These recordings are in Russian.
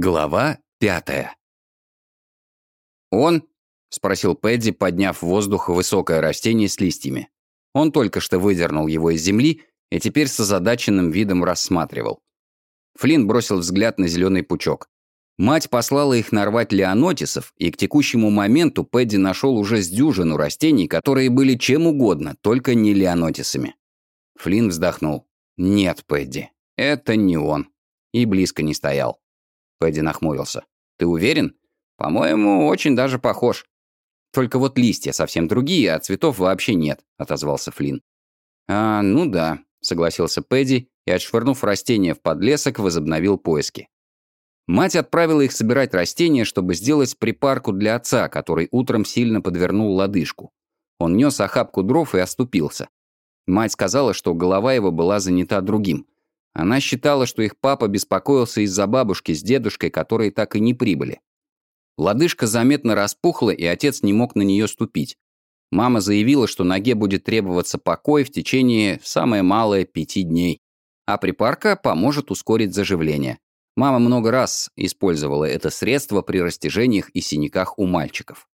Глава пятая. «Он?» — спросил Пэдди, подняв в воздух высокое растение с листьями. Он только что выдернул его из земли и теперь с озадаченным видом рассматривал. Флинн бросил взгляд на зеленый пучок. Мать послала их нарвать леонотисов, и к текущему моменту Пэдди нашел уже с дюжину растений, которые были чем угодно, только не леонотисами. Флинн вздохнул. «Нет, Пэдди, это не он». И близко не стоял. Пэдди нахмурился. «Ты уверен? По-моему, очень даже похож». «Только вот листья совсем другие, а цветов вообще нет», — отозвался Флинн. «А, ну да», — согласился Пэдди и, отшвырнув растения в подлесок, возобновил поиски. Мать отправила их собирать растения, чтобы сделать припарку для отца, который утром сильно подвернул лодыжку. Он нес охапку дров и оступился. Мать сказала, что голова его была занята другим — она считала, что их папа беспокоился из-за бабушки с дедушкой, которые так и не прибыли. Лодыжка заметно распухла, и отец не мог на нее ступить. Мама заявила, что ноге будет требоваться покой в течение самое малое пяти дней, а припарка поможет ускорить заживление. Мама много раз использовала это средство при растяжениях и синяках у мальчиков.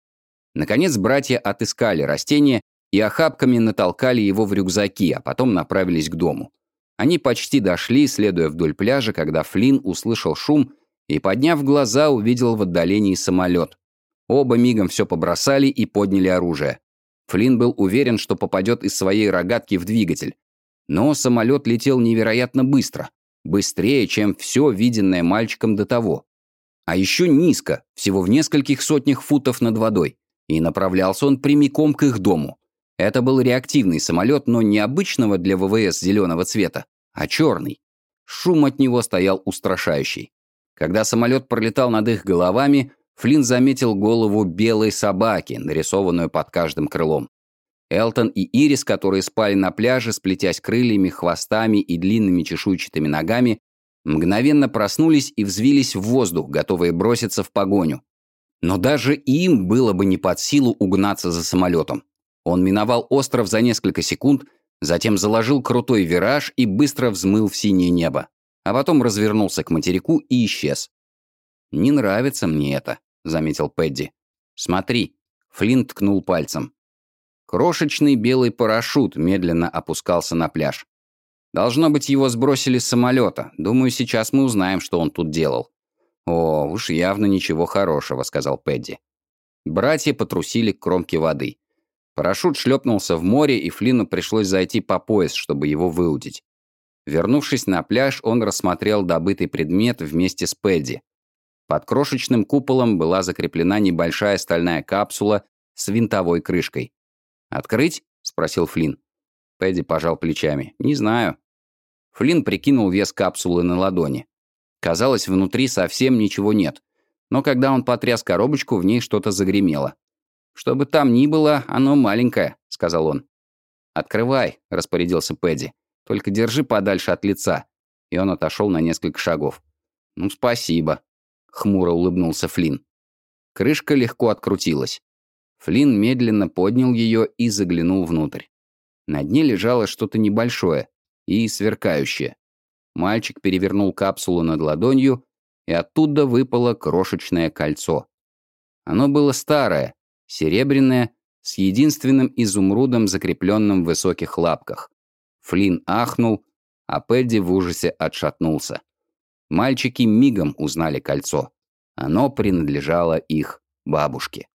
Наконец, братья отыскали растение и охапками натолкали его в рюкзаки, а потом направились к дому. Они почти дошли, следуя вдоль пляжа, когда Флинн услышал шум и, подняв глаза, увидел в отдалении самолет. Оба мигом все побросали и подняли оружие. Флинн был уверен, что попадет из своей рогатки в двигатель. Но самолет летел невероятно быстро. Быстрее, чем все, виденное мальчиком до того. А еще низко, всего в нескольких сотнях футов над водой. И направлялся он прямиком к их дому. Это был реактивный самолет, но не обычного для ВВС зеленого цвета, а черный. Шум от него стоял устрашающий. Когда самолет пролетал над их головами, Флинн заметил голову белой собаки, нарисованную под каждым крылом. Элтон и Ирис, которые спали на пляже, сплетясь крыльями, хвостами и длинными чешуйчатыми ногами, мгновенно проснулись и взвились в воздух, готовые броситься в погоню. Но даже им было бы не под силу угнаться за самолетом. Он миновал остров за несколько секунд, затем заложил крутой вираж и быстро взмыл в синее небо, а потом развернулся к материку и исчез. «Не нравится мне это», — заметил Пэдди. «Смотри», — Флинт ткнул пальцем. Крошечный белый парашют медленно опускался на пляж. Должно быть, его сбросили с самолета. Думаю, сейчас мы узнаем, что он тут делал. «О, уж явно ничего хорошего», — сказал Пэдди. Братья потрусили к кромке воды. Парашют шлепнулся в море, и Флину пришлось зайти по пояс, чтобы его выудить. Вернувшись на пляж, он рассмотрел добытый предмет вместе с Пэдди. Под крошечным куполом была закреплена небольшая стальная капсула с винтовой крышкой. «Открыть?» — спросил Флинн. Пэдди пожал плечами. «Не знаю». Флинн прикинул вес капсулы на ладони. Казалось, внутри совсем ничего нет. Но когда он потряс коробочку, в ней что-то загремело. «Что бы там ни было, оно маленькое», — сказал он. «Открывай», — распорядился Пэдди. «Только держи подальше от лица». И он отошел на несколько шагов. «Ну, спасибо», — хмуро улыбнулся Флинн. Крышка легко открутилась. Флинн медленно поднял ее и заглянул внутрь. На дне лежало что-то небольшое и сверкающее. Мальчик перевернул капсулу над ладонью, и оттуда выпало крошечное кольцо. Оно было старое, серебряная, с единственным изумрудом, закрепленным в высоких лапках. Флинн ахнул, а Пэдди в ужасе отшатнулся. Мальчики мигом узнали кольцо. Оно принадлежало их бабушке.